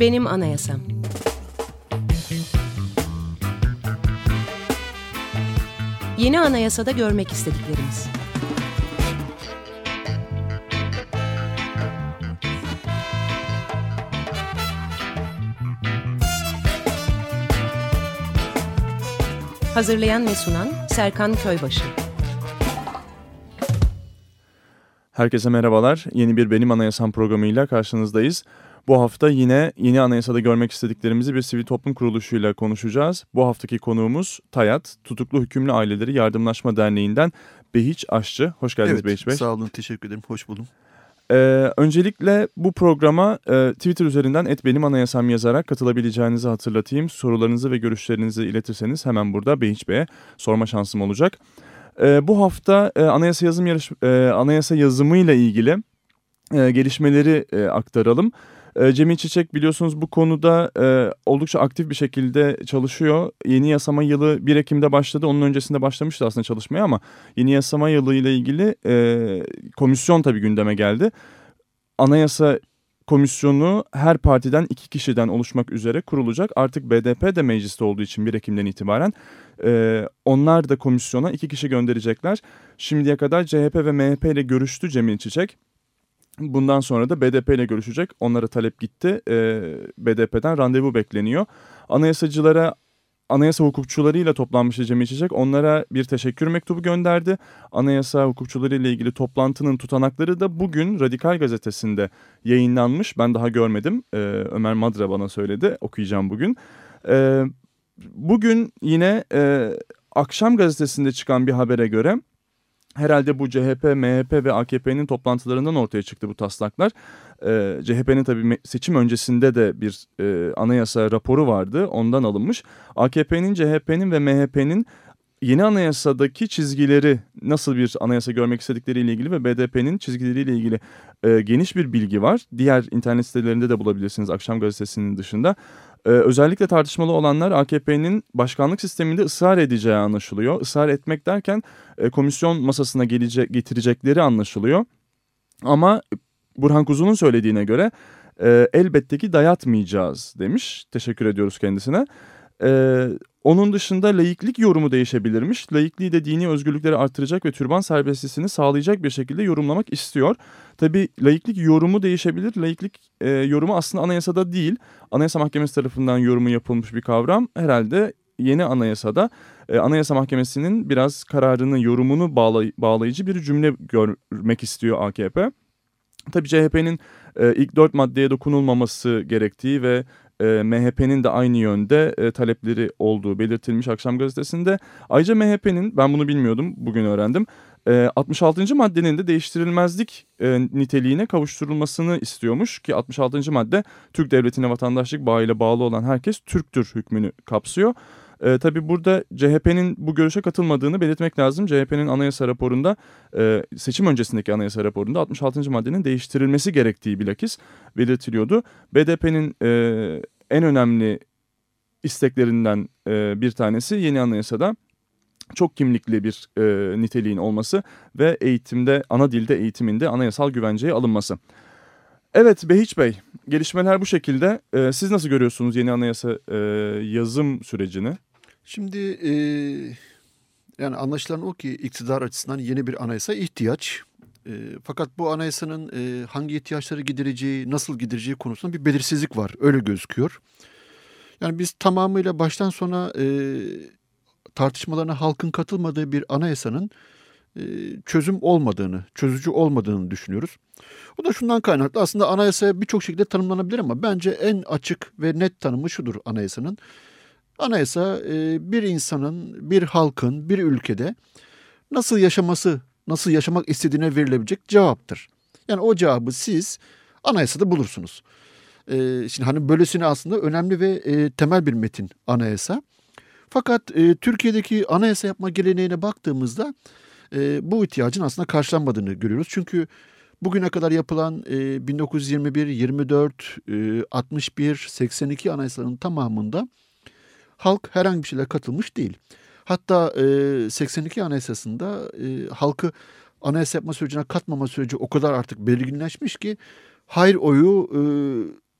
Benim Anayasam Yeni anayasada görmek istediklerimiz. Hazırlayan ve sunan Serkan Köybaşı. Herkese merhabalar. Yeni bir Benim Anayasam programıyla karşınızdayız. Bu hafta yine yeni anayasada görmek istediklerimizi bir sivil toplum kuruluşuyla konuşacağız. Bu haftaki konuğumuz TAYAT, Tutuklu Hükümlü Aileleri Yardımlaşma Derneği'nden Behiç Aşçı. Hoş geldiniz evet, Behiç Bey. Sağ olun, teşekkür ederim. Hoş buldum. Ee, öncelikle bu programa e, Twitter üzerinden et benim anayasam yazarak katılabileceğinizi hatırlatayım. Sorularınızı ve görüşlerinizi iletirseniz hemen burada Behiç Bey'e sorma şansım olacak. E, bu hafta e, anayasa yazım yarış e, anayasa yazımıyla ilgili e, gelişmeleri e, aktaralım. E, Cemil Çiçek biliyorsunuz bu konuda e, oldukça aktif bir şekilde çalışıyor. Yeni yasama yılı 1 Ekim'de başladı. Onun öncesinde başlamıştı aslında çalışmaya ama yeni yasama yılı ile ilgili e, komisyon tabii gündeme geldi. Anayasa komisyonu her partiden iki kişiden oluşmak üzere kurulacak. Artık BDP de mecliste olduğu için 1 Ekim'den itibaren e, onlar da komisyona iki kişi gönderecekler. Şimdiye kadar CHP ve MHP ile görüştü Cemil Çiçek. Bundan sonra da BDP ile görüşecek. Onlara talep gitti. E, BDP'den randevu bekleniyor. Anayasacılara anayasa hukukçularıyla toplanmıştı Cem İçecek. Onlara bir teşekkür mektubu gönderdi. Anayasa hukukçuları ile ilgili toplantının tutanakları da bugün Radikal Gazetesi'nde yayınlanmış. Ben daha görmedim. Ee, Ömer Madra bana söyledi. Okuyacağım bugün. Ee, bugün yine e, Akşam Gazetesi'nde çıkan bir habere göre herhalde bu CHP, MHP ve AKP'nin toplantılarından ortaya çıktı bu taslaklar. Ee, CHP'nin tabii seçim öncesinde de bir e, anayasa raporu vardı ondan alınmış. AKP'nin, CHP'nin ve MHP'nin yeni anayasadaki çizgileri nasıl bir anayasa görmek istedikleriyle ilgili ve BDP'nin çizgileriyle ilgili e, geniş bir bilgi var. Diğer internet sitelerinde de bulabilirsiniz Akşam Gazetesi'nin dışında. Ee, özellikle tartışmalı olanlar AKP'nin başkanlık sisteminde ısrar edeceği anlaşılıyor. Israr etmek derken e, komisyon masasına gelecek, getirecekleri anlaşılıyor. Ama Burhan Kuzu'nun söylediğine göre e, elbette ki dayatmayacağız demiş. Teşekkür ediyoruz kendisine. E, onun dışında laiklik yorumu değişebilirmiş. Laikliği de dini özgürlükleri artıracak ve türban serbestlisini sağlayacak bir şekilde yorumlamak istiyor. Tabi laiklik yorumu değişebilir. Laiklik e, yorumu aslında anayasada değil. Anayasa Mahkemesi tarafından yorumu yapılmış bir kavram. Herhalde yeni anayasada e, Anayasa Mahkemesi'nin biraz kararını, yorumunu bağlay bağlayıcı bir cümle görmek istiyor AKP. Tabii CHP'nin e, ilk dört maddeye dokunulmaması gerektiği ve e, MHP'nin de aynı yönde e, talepleri olduğu belirtilmiş Akşam Gazetesi'nde. Ayrıca MHP'nin ben bunu bilmiyordum bugün öğrendim. E, 66. maddenin de değiştirilmezlik e, niteliğine kavuşturulmasını istiyormuş ki 66. madde Türk devletine vatandaşlık bağıyla bağlı olan herkes Türktür hükmünü kapsıyor. E, tabii burada CHP'nin bu görüşe katılmadığını belirtmek lazım. CHP'nin anayasa raporunda e, seçim öncesindeki anayasa raporunda 66. maddenin değiştirilmesi gerektiği bilakis belirtiliyordu. BDP'nin e, en önemli isteklerinden e, bir tanesi yeni anayasada çok kimlikli bir e, niteliğin olması ve eğitimde ana dilde eğitiminde anayasal güvenceye alınması. Evet Behiç Bey, gelişmeler bu şekilde. Ee, siz nasıl görüyorsunuz yeni anayasa e, yazım sürecini? Şimdi e, yani anlaşılan o ki iktidar açısından yeni bir anayasa ihtiyaç. E, fakat bu anayasanın e, hangi ihtiyaçları gidereceği, nasıl gidereceği konusunda bir belirsizlik var. Öyle gözüküyor. Yani biz tamamıyla baştan sona e, tartışmalarına halkın katılmadığı bir anayasanın e, çözüm olmadığını, çözücü olmadığını düşünüyoruz. Bu da şundan kaynaklı. Aslında anayasa birçok şekilde tanımlanabilir ama bence en açık ve net tanımı şudur anayasanın. Anayasa e, bir insanın, bir halkın, bir ülkede nasıl yaşaması, nasıl yaşamak istediğine verilebilecek cevaptır. Yani o cevabı siz anayasada bulursunuz. E, şimdi hani böylesine aslında önemli ve e, temel bir metin anayasa. Fakat Türkiye'deki anayasa yapma geleneğine baktığımızda bu ihtiyacın aslında karşılanmadığını görüyoruz. Çünkü bugüne kadar yapılan 1921, 24, 61, 82 anayasaların tamamında halk herhangi bir şeyle katılmış değil. Hatta e, 82 Anayasası'nda e, halkı anayasa yapma sürecine katmama süreci o kadar artık belirginleşmiş ki hayır oyu e,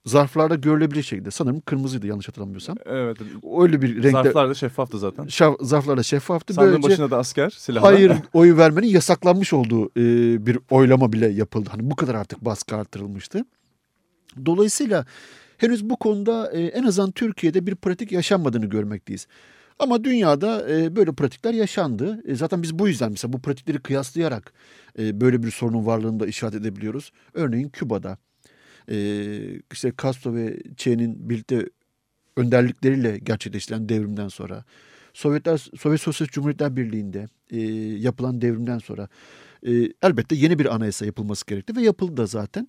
zarflarda görülebilir şekilde. Sanırım kırmızıydı yanlış hatırlamıyorsam. Evet. Öyle bir renkte. Zarflar da şeffaftı zaten. Şaf, zarflarda şeffaftı. Sandığın Böylece başına da asker silahla. hayır oyu vermenin yasaklanmış olduğu e, bir oylama bile yapıldı. Hani bu kadar artık baskı artırılmıştı. Dolayısıyla henüz bu konuda e, en azından Türkiye'de bir pratik yaşanmadığını görmekteyiz. Ama dünyada e, böyle pratikler yaşandı. E, zaten biz bu yüzden mesela bu pratikleri kıyaslayarak böyle bir sorunun varlığını da işaret edebiliyoruz. Örneğin Küba'da e, işte Castro ve Che'nin birlikte önderlikleriyle gerçekleştiren devrimden sonra Sovyetler Sovyet Sosyalist Cumhuriyetler Birliği'nde e, yapılan devrimden sonra e, elbette yeni bir anayasa yapılması gerekti ve yapıldı da zaten.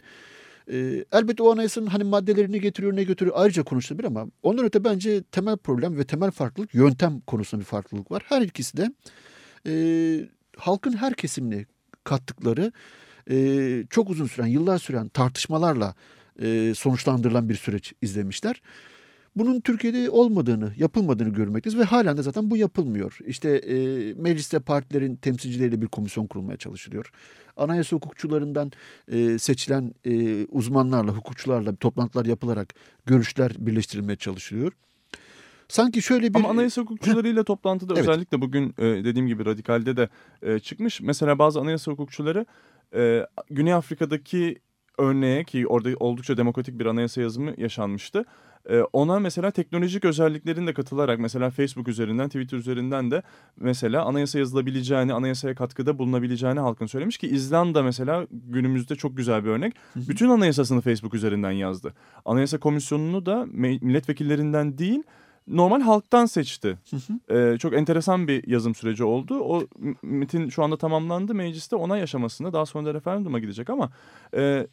E, elbette o anayasanın hani maddelerini getiriyor ne götürüyor ayrıca konuşulabilir ama ondan öte bence temel problem ve temel farklılık yöntem konusunda bir farklılık var. Her ikisi de e, halkın her kesimini kattıkları e, çok uzun süren yıllar süren tartışmalarla e, sonuçlandırılan bir süreç izlemişler. Bunun Türkiye'de olmadığını, yapılmadığını görmekteyiz ve halen de zaten bu yapılmıyor. İşte e, mecliste partilerin temsilcileriyle bir komisyon kurulmaya çalışılıyor. Anayasa hukukçularından e, seçilen e, uzmanlarla, hukukçularla toplantılar yapılarak görüşler birleştirilmeye çalışılıyor. Sanki şöyle bir... Ama anayasa hukukçularıyla toplantıda Evet. özellikle bugün e, dediğim gibi radikalde de e, çıkmış. Mesela bazı anayasa hukukçuları e, Güney Afrika'daki örneğe ki orada oldukça demokratik bir anayasa yazımı yaşanmıştı. E, ona mesela teknolojik özelliklerin de katılarak mesela Facebook üzerinden Twitter üzerinden de mesela anayasa yazılabileceğini, anayasaya katkıda bulunabileceğini halkın söylemiş ki İzlanda mesela günümüzde çok güzel bir örnek. Bütün anayasasını Facebook üzerinden yazdı. Anayasa komisyonunu da milletvekillerinden değil normal halktan seçti. Ee, çok enteresan bir yazım süreci oldu. O metin şu anda tamamlandı. Mecliste onay aşamasında daha sonra da referanduma gidecek ama e,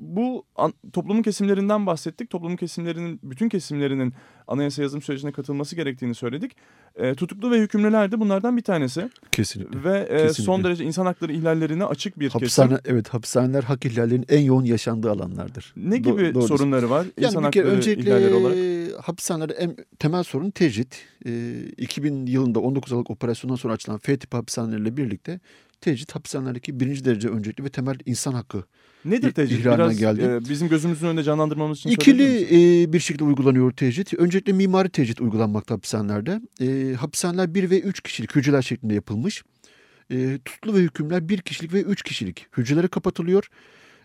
bu an- toplumun kesimlerinden bahsettik. Toplumun kesimlerinin bütün kesimlerinin anayasa yazım sürecine katılması gerektiğini söyledik. E, tutuklu ve hükümlüler de bunlardan bir tanesi Kesinlikle. ve e, Kesinlikle. son derece insan hakları ihlallerine açık bir Hapishane, kesim. evet hapishaneler hak ihlallerinin en yoğun yaşandığı alanlardır. Ne Do- gibi doğru. sorunları var Yani insan hakları ihlalleri olarak? Hapishanelerde en temel sorun tecrit. Ee, 2000 yılında 19 Aralık operasyonundan sonra açılan F tipi hapishaneleriyle birlikte tecrit hapishanelerdeki birinci derece öncelikli ve temel insan hakkı. Nedir tecrit? Biraz geldi. e, bizim gözümüzün önünde canlandırmamız için İkili e, bir şekilde uygulanıyor tecrit. Öncelikle mimari tecrit uygulanmakta hapishanelerde. E, hapishaneler 1 ve 3 kişilik hücreler şeklinde yapılmış. E, tutuklu ve hükümler 1 kişilik ve 3 kişilik hücrelere kapatılıyor.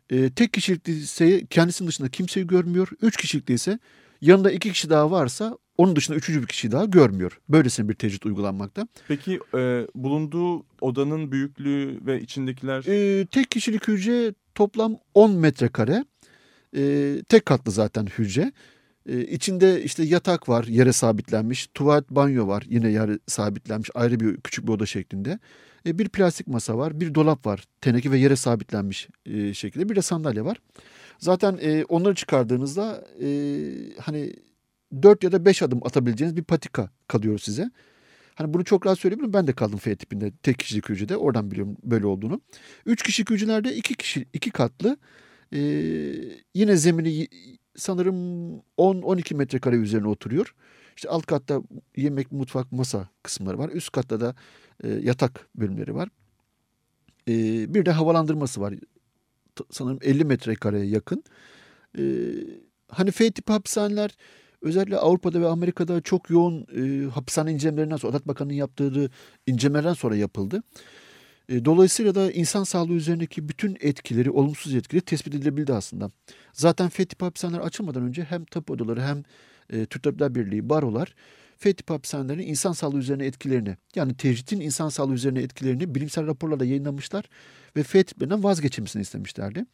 E, tek kişilikte ise kendisinin dışında kimseyi görmüyor. 3 kişilikte ise yanında 2 kişi daha varsa onun dışında üçüncü bir kişi daha görmüyor. Böylesine bir tecrit uygulanmakta. Peki e, bulunduğu odanın büyüklüğü ve içindekiler E, tek kişilik hücre toplam 10 metrekare. E, tek katlı zaten hücre. E, içinde işte yatak var yere sabitlenmiş. Tuvalet banyo var yine yere sabitlenmiş ayrı bir küçük bir oda şeklinde. E, bir plastik masa var. Bir dolap var teneke ve yere sabitlenmiş e, şekilde. Bir de sandalye var. Zaten e, onları çıkardığınızda e, hani 4 ya da 5 adım atabileceğiniz bir patika kalıyor size. Hani bunu çok rahat söyleyebilirim. Ben de kaldım F tipinde tek kişilik hücrede. Oradan biliyorum böyle olduğunu. 3 kişilik hücrelerde 2 kişi iki katlı. Ee, yine zemini sanırım 10-12 metrekare üzerine oturuyor. İşte alt katta yemek, mutfak, masa kısımları var. Üst katta da e, yatak bölümleri var. Ee, bir de havalandırması var. Sanırım 50 metrekareye yakın. Ee, hani F tipi hapishaneler özellikle Avrupa'da ve Amerika'da çok yoğun e, hapishane incelemelerinden sonra, Adalet Bakanı'nın yaptığı incelemelerden sonra yapıldı. E, Dolayısıyla da insan sağlığı üzerindeki bütün etkileri, olumsuz etkileri tespit edilebildi aslında. Zaten F tipi hapishaneler açılmadan önce hem tapu odaları hem e, Türk Tabipler Birliği, barolar F tipi hapishanelerin insan sağlığı üzerine etkilerini yani tecritin insan sağlığı üzerine etkilerini bilimsel raporlarla yayınlamışlar ve F tiplerinden vazgeçilmesini istemişlerdi.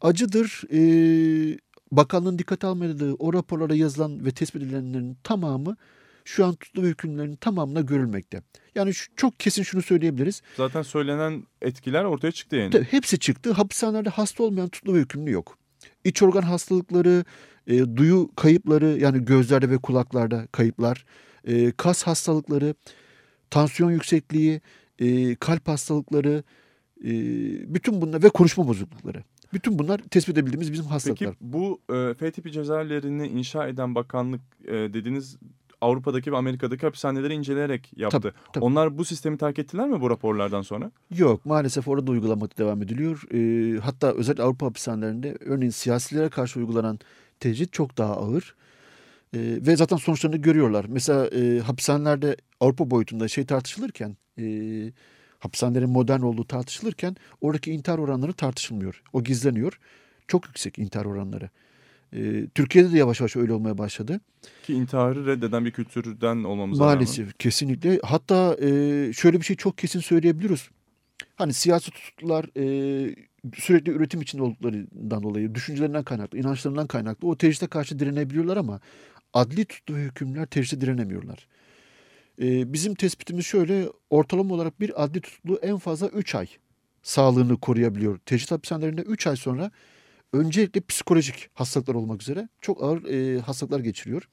Acıdır e, bakanlığın dikkate almadığı o raporlara yazılan ve tespit edilenlerin tamamı şu an tutuklu ve hükümlerin tamamına görülmekte. Yani şu, çok kesin şunu söyleyebiliriz. zaten söylenen etkiler ortaya çıktı yani. Tabii hepsi çıktı. Hapishanelerde hasta olmayan tutuklu ve hükümlü yok. İç organ hastalıkları, e, duyu kayıpları yani gözlerde ve kulaklarda kayıplar, e, kas hastalıkları, tansiyon yüksekliği, e, kalp hastalıkları, e, bütün bunlar ve konuşma bozuklukları. Bütün bunlar tespit edebildiğimiz bizim hastalıklar. Peki bu e, F tipi cezaevlerini inşa eden bakanlık e, dediğiniz Avrupa'daki ve Amerika'daki hapishaneleri inceleyerek yaptı. Tabii, tabii. Onlar bu sistemi terk ettiler mi bu raporlardan sonra? Yok maalesef orada uygulamada devam ediliyor. Ee, hatta özellikle Avrupa hapishanelerinde örneğin siyasilere karşı uygulanan tecrit çok daha ağır. Ee, ve zaten sonuçlarını görüyorlar. Mesela e, hapishanelerde Avrupa boyutunda şey tartışılırken e, hapishanelerin modern olduğu tartışılırken oradaki intihar oranları tartışılmıyor. O gizleniyor. Çok yüksek intihar oranları. Ee, Türkiye'de de yavaş yavaş öyle olmaya başladı. Ki intiharı reddeden bir kültürden olmamıza Maalesef rağmen. kesinlikle. Hatta e, şöyle bir şey çok kesin söyleyebiliriz. Hani siyasi tutuklular e, sürekli üretim içinde olduklarından dolayı, düşüncelerinden kaynaklı, inançlarından kaynaklı o tecride karşı direnebiliyorlar ama adli tutuklu hükümler tecride direnemiyorlar. E, bizim tespitimiz şöyle, ortalama olarak bir adli tutuklu en fazla 3 ay sağlığını koruyabiliyor. Tecrit hapishanelerinde 3 ay sonra öncelikle psikolojik hastalıklar olmak üzere çok ağır e, hastalıklar geçiriyor.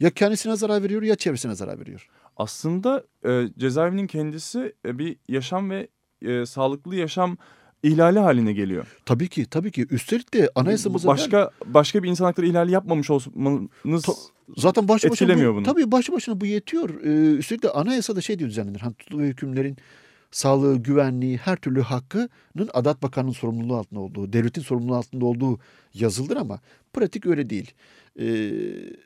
Ya kendisine zarar veriyor ya çevresine zarar veriyor. Aslında e, cezaevinin kendisi e, bir yaşam ve e, sağlıklı yaşam ihlali haline geliyor. Tabii ki tabii ki. Üstelik de anayasamızda başka başka bir insan hakları ihlali yapmamış olmanız Ta- zaten başlı başına etkilemiyor bu, bunu. Tabii başlı başına bu yetiyor. Ee, üstelik de anayasada şey diyor düzenlenir. Hani tutuklu hükümlerin sağlığı, güvenliği, her türlü hakkının Adalet Bakanı'nın sorumluluğu altında olduğu, devletin sorumluluğu altında olduğu yazılır ama pratik öyle değil. Ee,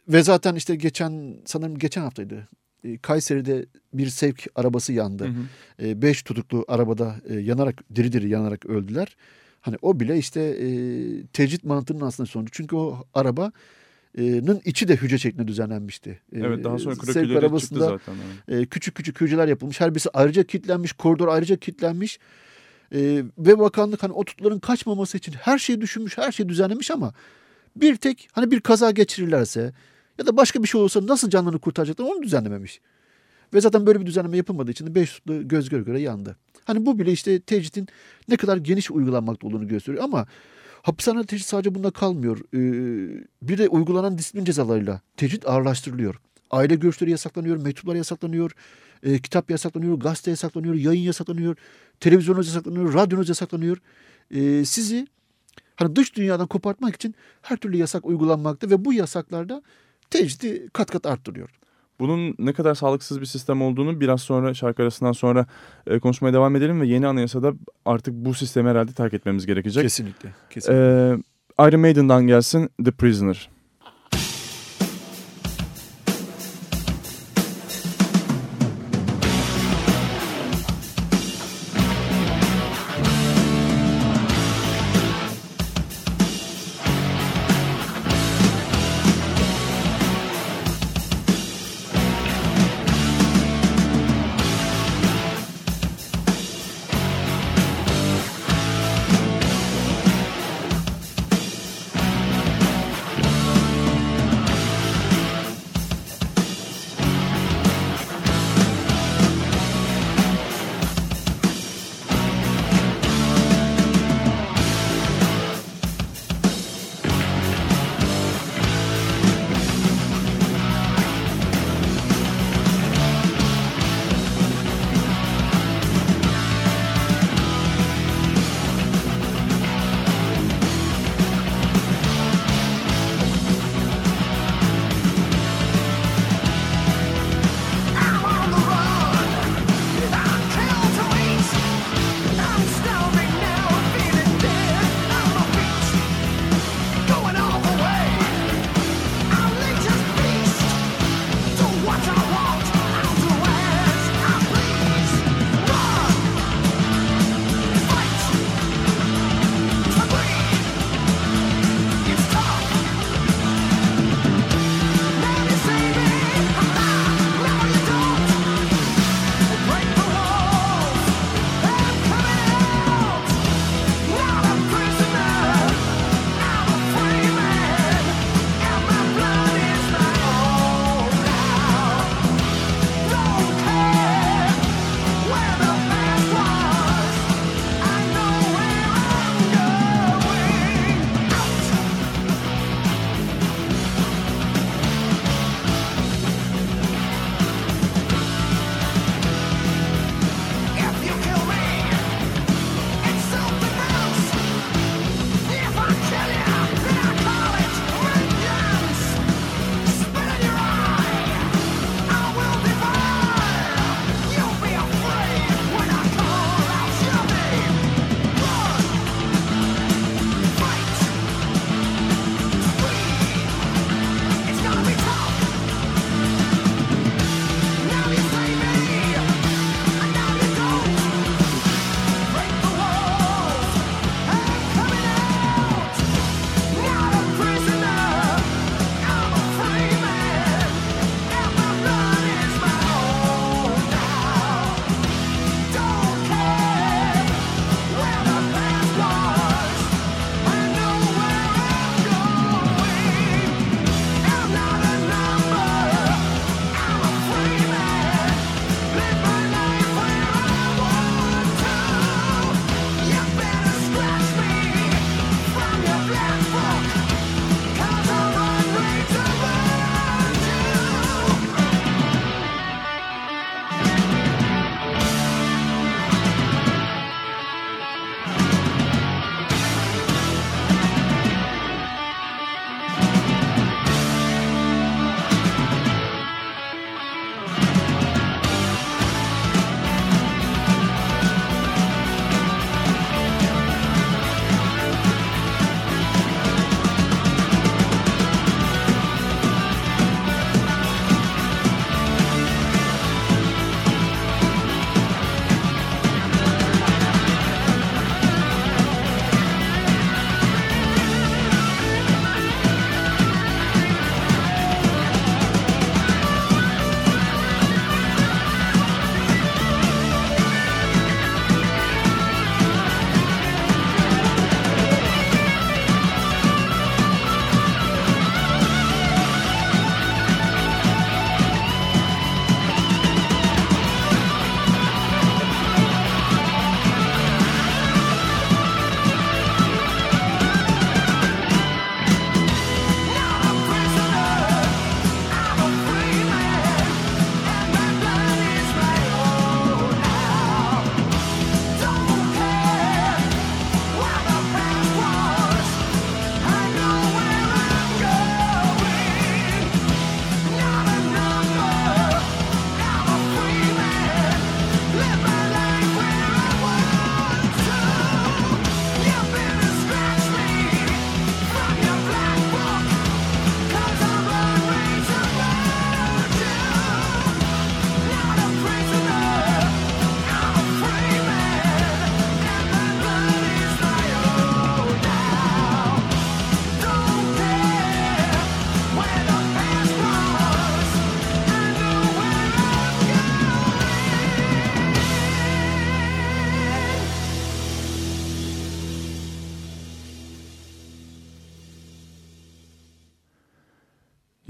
ve zaten işte geçen sanırım geçen haftaydı. Ee, Kayseri'de bir sevk arabası yandı. Hı hı. E, beş tutuklu arabada e, yanarak diri diri yanarak öldüler. Hani o bile işte e, tecrit mantığının aslında sonucu. Çünkü o arabanın içi de hücre şeklinde düzenlenmişti. Evet daha sonra sevk krokileri çıktı arabasında zaten. evet. küçük küçük hücreler yapılmış. Her birisi ayrıca kilitlenmiş. Koridor ayrıca kilitlenmiş. Ve bakanlık hani o tutukların kaçmaması için her şeyi düşünmüş, her şeyi düzenlemiş ama bir tek hani bir kaza geçirirlerse ya da başka bir şey olursa nasıl canlarını kurtaracaklar onu düzenlememiş. Ve zaten böyle bir düzenleme yapılmadığı için de beş tutuklu göz göre göre yandı. Hani bu bile işte tecritin ne kadar geniş uygulanmakta olduğunu gösteriyor ama hapishane tecrit sadece bunda kalmıyor. Ee, bir de uygulanan disiplin cezalarıyla tecrit ağırlaştırılıyor. Aile görüşleri yasaklanıyor, mektuplar yasaklanıyor, e, kitap yasaklanıyor, gazete yasaklanıyor, yayın yasaklanıyor, televizyonunuz yasaklanıyor, radyonuz yasaklanıyor. E, sizi hani dış dünyadan kopartmak için her türlü yasak uygulanmakta ve bu yasaklarda tecridi kat kat arttırıyor. Bunun ne kadar sağlıksız bir sistem olduğunu biraz sonra şarkı arasından sonra e, konuşmaya devam edelim ve yeni anayasada artık bu sistemi herhalde terk etmemiz gerekecek. Kesinlikle. kesinlikle. Ee, Iron Maiden'dan gelsin The Prisoner.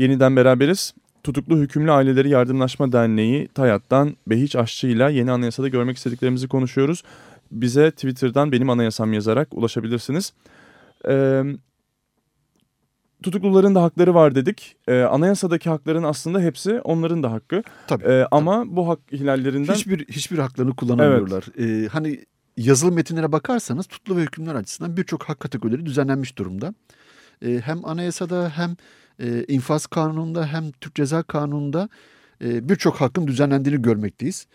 Yeniden beraberiz. Tutuklu Hükümlü Aileleri Yardımlaşma Derneği TAYAT'tan Behiç Aşçı ile yeni anayasada görmek istediklerimizi konuşuyoruz. Bize Twitter'dan benim anayasam yazarak ulaşabilirsiniz. Ee, tutukluların da hakları var dedik. Ee, anayasadaki hakların aslında hepsi onların da hakkı. Tabii. Ee, ama bu hak ihlallerinden... Hiçbir, hiçbir haklarını kullanamıyorlar. Evet. Ee, hani yazılı metinlere bakarsanız tutuklu ve hükümler açısından birçok hak kategorileri düzenlenmiş durumda. Ee, hem anayasada hem e, infaz kanununda hem Türk Ceza Kanunu'nda e, birçok hakkın düzenlendiğini görmekteyiz.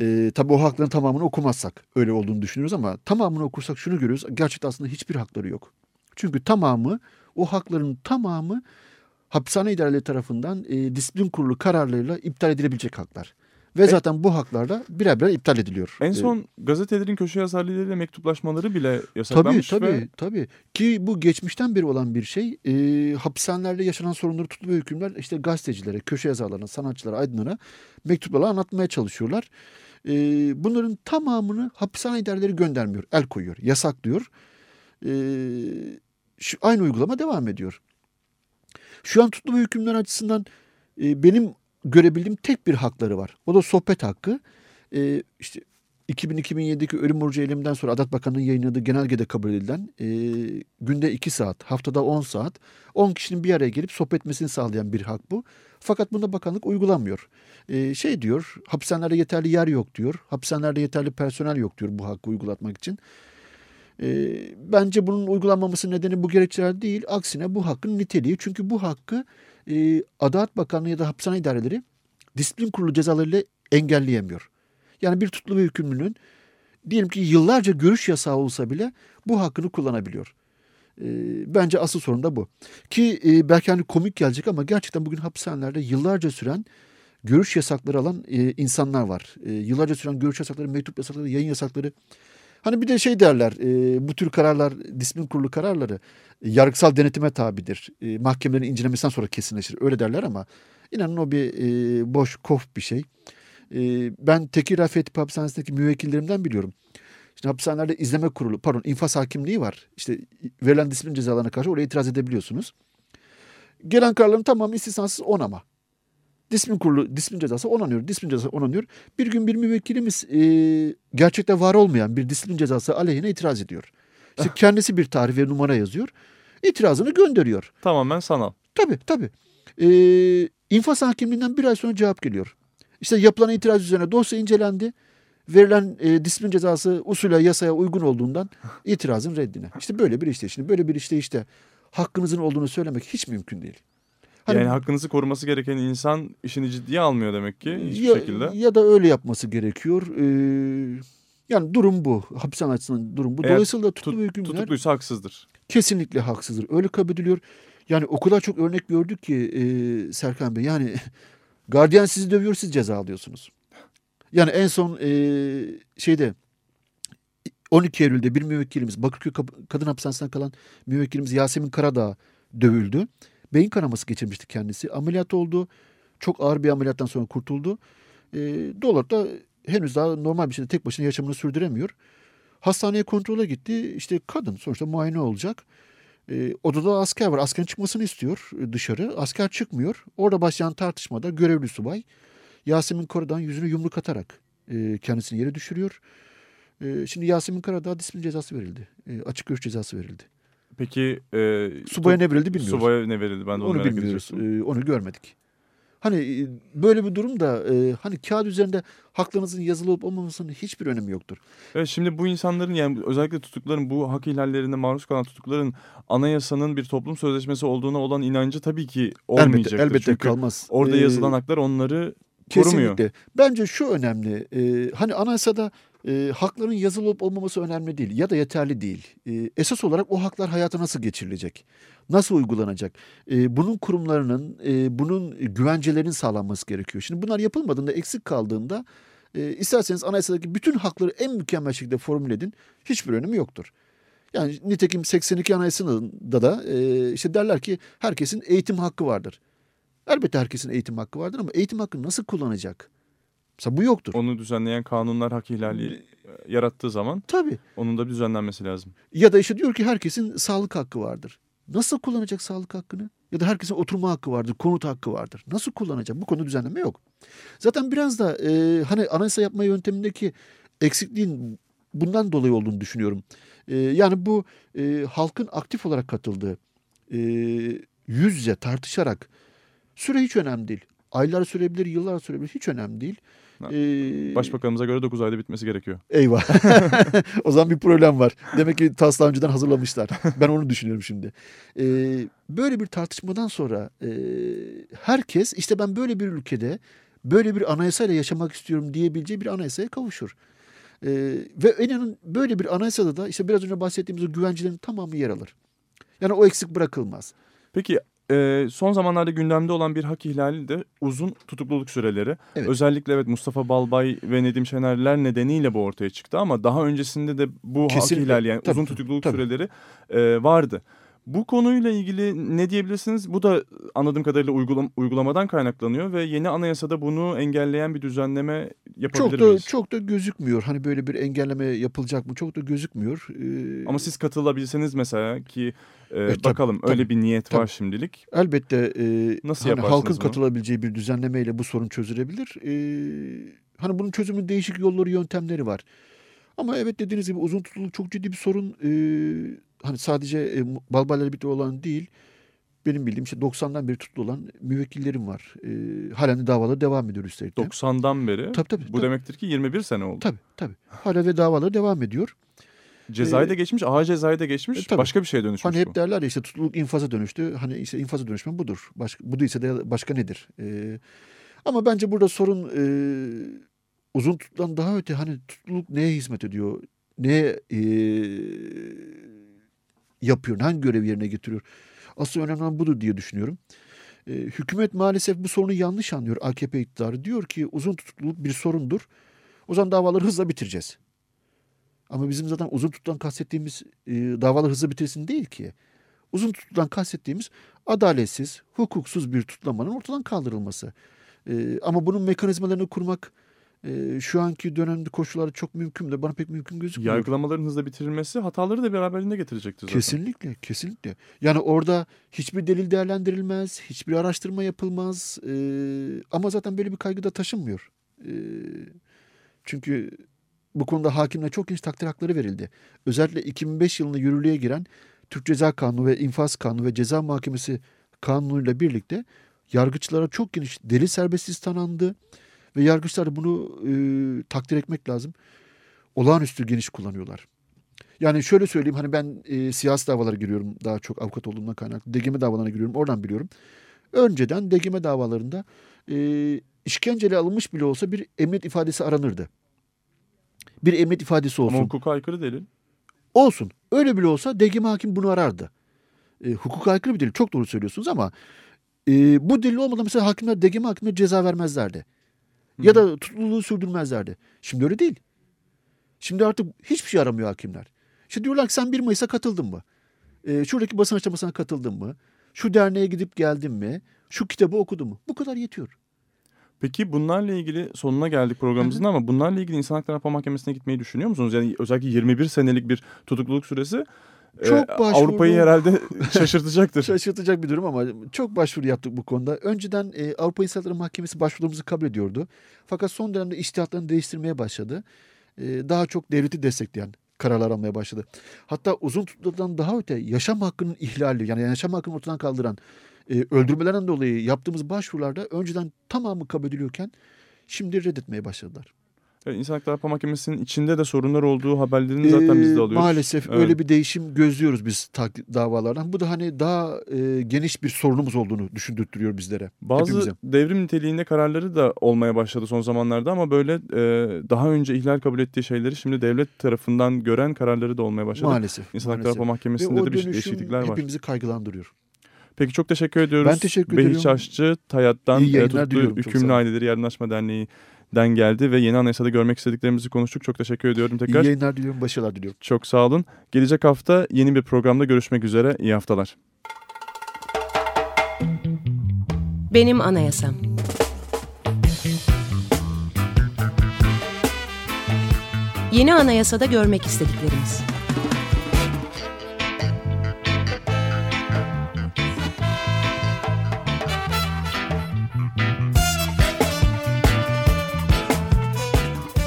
E, tabii o hakların tamamını okumazsak öyle olduğunu düşünüyoruz ama tamamını okursak şunu görüyoruz. Gerçekten aslında hiçbir hakları yok. Çünkü tamamı o hakların tamamı hapishane idareleri tarafından e, disiplin kurulu kararlarıyla iptal edilebilecek haklar. Ve zaten bu haklar da birer birer iptal ediliyor. En son ee, gazetelerin köşe yazarlarıyla mektuplaşmaları bile yasaklanmış. Tabii tabii ve... tabii. Ki bu geçmişten beri olan bir şey. E, hapishanelerde yaşanan sorunları tutuklu hükümler işte gazetecilere, köşe yazarlarına, sanatçılara, aydınlara mektuplarla anlatmaya çalışıyorlar. E, bunların tamamını hapishane idareleri göndermiyor. El koyuyor, yasaklıyor. E, şu, aynı uygulama devam ediyor. Şu an tutuklu hükümler açısından e, benim görebildiğim tek bir hakları var. O da sohbet hakkı. E, işte 2000-2007'deki ölüm orucu eyleminden sonra Adalet Bakanı'nın yayınladığı genelgede kabul edilen e, günde 2 saat, haftada 10 saat 10 kişinin bir araya gelip sohbet etmesini sağlayan bir hak bu. Fakat bunda bakanlık uygulamıyor. E, şey diyor, hapishanelerde yeterli yer yok diyor. Hapishanelerde yeterli personel yok diyor bu hakkı uygulatmak için. E, bence bunun uygulanmaması nedeni bu gerekçeler değil. Aksine bu hakkın niteliği. Çünkü bu hakkı e, Adalet Bakanlığı ya da hapishane idareleri disiplin kurulu cezalarıyla engelleyemiyor. Yani bir tutuklu ve hükümlünün diyelim ki yıllarca görüş yasağı olsa bile bu hakkını kullanabiliyor. E, bence asıl sorun da bu. Ki e, belki hani komik gelecek ama gerçekten bugün hapishanelerde yıllarca süren görüş yasakları alan e, insanlar var. E, yıllarca süren görüş yasakları, mektup yasakları, yayın yasakları. Hani bir de şey derler, e, bu tür kararlar, disiplin kurulu kararları yargısal denetime tabidir. E, mahkemelerin incelemesinden sonra kesinleşir. Öyle derler ama inanın o bir e, boş, kof bir şey. E, ben Tekirdağ Fethi Hapishanesi'ndeki müvekkillerimden biliyorum. Şimdi hapishanelerde izleme kurulu, pardon infaz hakimliği var. İşte verilen disiplin cezalarına karşı oraya itiraz edebiliyorsunuz. Gelen kararların tamamı istisnasız onama. Disiplin kurulu disiplin cezası onanıyor. Disiplin cezası onanıyor. Bir gün bir müvekkilimiz e, gerçekte var olmayan bir disiplin cezası aleyhine itiraz ediyor. İşte kendisi bir tarih ve numara yazıyor. İtirazını gönderiyor. Tamamen sanal. Tabii tabii. Ee, infaz hakimliğinden bir ay sonra cevap geliyor. İşte yapılan itiraz üzerine dosya incelendi. Verilen e, disiplin cezası usule yasaya uygun olduğundan itirazın reddine. İşte böyle bir işte. Şimdi böyle bir işte işte hakkınızın olduğunu söylemek hiç mümkün değil. Hani, yani hakkınızı koruması gereken insan işini ciddiye almıyor demek ki hiçbir ya, şekilde. Ya da öyle yapması gerekiyor. Ee, yani durum bu. Hapishane açısından durum bu. Eğer Dolayısıyla tutuklu tut, hükümler tutukluysa haksızdır. kesinlikle haksızdır. Öyle kabul ediliyor. Yani o kadar çok örnek gördük ki e, Serkan Bey. Yani gardiyan sizi dövüyor siz ceza alıyorsunuz. Yani en son e, şeyde 12 Eylül'de bir müvekkilimiz Bakırköy Kadın Hapishanesi'nden kalan müvekkilimiz Yasemin Karadağ dövüldü. Beyin kanaması geçirmişti kendisi. Ameliyat oldu. Çok ağır bir ameliyattan sonra kurtuldu. E, doğal da henüz daha normal bir şekilde tek başına yaşamını sürdüremiyor. Hastaneye kontrole gitti. İşte kadın sonuçta muayene olacak. E, odada asker var. Askerin çıkmasını istiyor dışarı. Asker çıkmıyor. Orada başlayan tartışmada görevli subay Yasemin Kara'dan yüzünü yumruk atarak e, kendisini yere düşürüyor. E, şimdi Yasemin Karadağ disiplin cezası verildi. E, açık görüş cezası verildi. Peki e, subaya ne verildi bilmiyoruz. Subaya ne verildi ben de onu, onu merak bilmiyoruz. E, onu görmedik. Hani e, böyle bir durumda e, hani kağıt üzerinde haklarınızın yazılı olup olmamasının hiçbir önemi yoktur. Evet şimdi bu insanların yani özellikle tutukların bu hak ihlallerine maruz kalan tutukların anayasanın bir toplum sözleşmesi olduğuna olan inancı tabii ki olmayacaktır. Elbette, elbette Çünkü kalmaz. orada Ee, yazılan haklar onları korumuyor. Kesinlikle. Bence şu önemli. E, hani anayasada e, hakların yazılı olup olmaması önemli değil ya da yeterli değil. E, esas olarak o haklar hayata nasıl geçirilecek? Nasıl uygulanacak? E, bunun kurumlarının, e, bunun güvencelerinin sağlanması gerekiyor. Şimdi bunlar yapılmadığında, eksik kaldığında e, isterseniz anayasadaki bütün hakları en mükemmel şekilde formüle edin. Hiçbir önemi yoktur. Yani nitekim 82 Anayasası'nda da e, işte derler ki herkesin eğitim hakkı vardır. Elbette herkesin eğitim hakkı vardır ama eğitim hakkını nasıl kullanacak? Mesela bu yoktur. Onu düzenleyen kanunlar hak ihlali yarattığı zaman Tabii. onun da bir düzenlenmesi lazım. Ya da işte diyor ki herkesin sağlık hakkı vardır. Nasıl kullanacak sağlık hakkını? Ya da herkesin oturma hakkı vardır, konut hakkı vardır. Nasıl kullanacak? Bu konu düzenleme yok. Zaten biraz da e, hani anayasa yapma yöntemindeki eksikliğin bundan dolayı olduğunu düşünüyorum. E, yani bu e, halkın aktif olarak katıldığı, e, yüz yüze tartışarak süre hiç önemli değil. Aylar sürebilir, yıllar sürebilir hiç önemli değil. Ee, Başbakanımıza göre 9 ayda bitmesi gerekiyor. Eyvah. o zaman bir problem var. Demek ki taslağı önceden hazırlamışlar. Ben onu düşünüyorum şimdi. Ee, böyle bir tartışmadan sonra e, herkes işte ben böyle bir ülkede böyle bir anayasayla yaşamak istiyorum diyebileceği bir anayasaya kavuşur. Ee, ve inanın böyle bir anayasada da işte biraz önce bahsettiğimiz o güvencelerin tamamı yer alır. Yani o eksik bırakılmaz. Peki e, son zamanlarda gündemde olan bir hak ihlali de uzun tutukluluk süreleri. Evet. Özellikle evet Mustafa Balbay ve Nedim Şenerler nedeniyle bu ortaya çıktı ama daha öncesinde de bu Kesinlikle. hak ihlali yani Tabii, uzun tutukluluk tabii. süreleri e, vardı. Bu konuyla ilgili ne diyebilirsiniz? Bu da anladığım kadarıyla uygulam uygulamadan kaynaklanıyor ve yeni anayasada bunu engelleyen bir düzenleme yapabilir Çok da miyiz? çok da gözükmüyor. Hani böyle bir engelleme yapılacak mı? Çok da gözükmüyor. Ee, Ama siz katılabilseniz mesela ki e, tabii, bakalım öyle tabii, bir niyet var tabii. şimdilik. Elbette e, Nasıl hani halkın bunu? katılabileceği bir düzenlemeyle bu sorun çözülebilir. E, hani bunun çözümün değişik yolları, yöntemleri var. Ama evet dediğiniz gibi uzun tutukluluk çok ciddi bir sorun. E, hani sadece e, Balbaylarla birlikte olan değil. Benim bildiğim işte 90'dan beri tutuklu olan müvekkillerim var. E, halen de davaları devam ediyor üstelik. de. 90'dan beri. Tabii, tabii, Bu tabii. demektir ki 21 sene oldu. Tabii tabii. Hala ve davaları devam ediyor. Cezayı da geçmiş, ağır cezayı da geçmiş. e, tabii. başka bir şeye dönüşmüş Hani bu. hep derler ya işte tutukluluk infaza dönüştü. Hani işte infaza dönüşme budur. Başka, bu değilse de başka nedir? Ee, ama bence burada sorun e, uzun tutulan daha öte hani tutukluluk neye hizmet ediyor? Neye e, yapıyor? Hangi görev yerine getiriyor? Asıl önemli olan budur diye düşünüyorum. E, hükümet maalesef bu sorunu yanlış anlıyor AKP iktidarı. Diyor ki uzun tutukluluk bir sorundur. O zaman davaları hızla bitireceğiz. Ama bizim zaten uzun tutulan kastettiğimiz e, davalar hızlı bitirsin değil ki. Uzun tutulan kastettiğimiz adaletsiz, hukuksuz bir tutuklamanın ortadan kaldırılması. E, ama bunun mekanizmalarını kurmak e, şu anki dönemde koşullarda çok mümkün de bana pek mümkün gözükmüyor. Yargılamaların hızla bitirilmesi hataları da beraberinde getirecektir zaten. Kesinlikle, kesinlikle. Yani orada hiçbir delil değerlendirilmez, hiçbir araştırma yapılmaz. E, ama zaten böyle bir kaygı da taşınmıyor. E, çünkü bu konuda hakimle çok geniş takdir hakları verildi. Özellikle 2005 yılında yürürlüğe giren Türk Ceza Kanunu ve İnfaz Kanunu ve Ceza Mahkemesi Kanunu'yla birlikte yargıçlara çok geniş delil serbestliği tanındı ve yargıçlar bunu e, takdir etmek lazım. Olağanüstü geniş kullanıyorlar. Yani şöyle söyleyeyim hani ben e, siyasi davalara giriyorum daha çok avukat olduğumdan kaynaklı. Degeme davalarına giriyorum oradan biliyorum. Önceden degeme davalarında e, işkenceli alınmış bile olsa bir emniyet ifadesi aranırdı. Bir emniyet ifadesi olsun. Ama hukuka aykırı delil. Olsun. Öyle bile olsa degeme hakim bunu arardı. E, hukuka aykırı bir delil. Çok doğru söylüyorsunuz ama e, bu delil olmadan mesela hakimler degeme hakimler ceza vermezlerdi. Ya da tutukluluğu sürdürmezlerdi. Şimdi öyle değil. Şimdi artık hiçbir şey aramıyor hakimler. İşte diyorlar ki sen 1 Mayıs'a katıldın mı? E, şuradaki basın açıklamasına katıldın mı? Şu derneğe gidip geldin mi? Şu kitabı okudun mu? Bu kadar yetiyor. Peki bunlarla ilgili sonuna geldik programımızın ama bunlarla ilgili İnsan Hakları Avrupa Mahkemesi'ne gitmeyi düşünüyor musunuz? Yani özellikle 21 senelik bir tutukluluk süresi Çok e, başvuru- Avrupa'yı herhalde şaşırtacaktır. Şaşırtacak bir durum ama çok başvuru yaptık bu konuda. Önceden e, Avrupa İnsan Hakları Mahkemesi başvurularımızı kabul ediyordu. Fakat son dönemde iştihatlarını değiştirmeye başladı. E, daha çok devleti destekleyen kararlar almaya başladı. Hatta uzun tutukluktan daha öte yaşam hakkının ihlali yani yaşam hakkını ortadan kaldıran e, öldürmelerden dolayı yaptığımız başvurularda önceden tamamı kabul ediliyorken şimdi reddetmeye başladılar. Evet, İnsan Hakları Avrupa Mahkemesi'nin içinde de sorunlar olduğu haberlerini zaten biz de Ee, alıyoruz. Maalesef Evet. öyle bir değişim gözlüyoruz biz davalardan. Bu da hani daha e, geniş bir sorunumuz olduğunu düşündürtüyor bizlere. Bazı hepimize. devrim niteliğinde kararları da olmaya başladı son zamanlarda ama böyle e, daha önce ihlal kabul ettiği şeyleri şimdi devlet tarafından gören kararları da olmaya başladı. Maalesef. İnsan Hakları. Avrupa Mahkemesi'nde de bir dönüşüm değişiklikler var. hepimizi kaygılandırıyor. Peki çok teşekkür ediyoruz. Ben teşekkür Behiç ediyorum. Aşçı, TAYAT'tan çok Hükümlü. Aileleri Yardımlaşma Derneği'den geldi ve yeni anayasada görmek istediklerimizi konuştuk. Çok teşekkür ediyorum tekrar. İyi yayınlar diliyorum, başarılar diliyorum. Çok sağ olun. Gelecek hafta yeni bir programda görüşmek üzere. İyi haftalar. Benim Anayasam Yeni anayasada görmek istediklerimiz.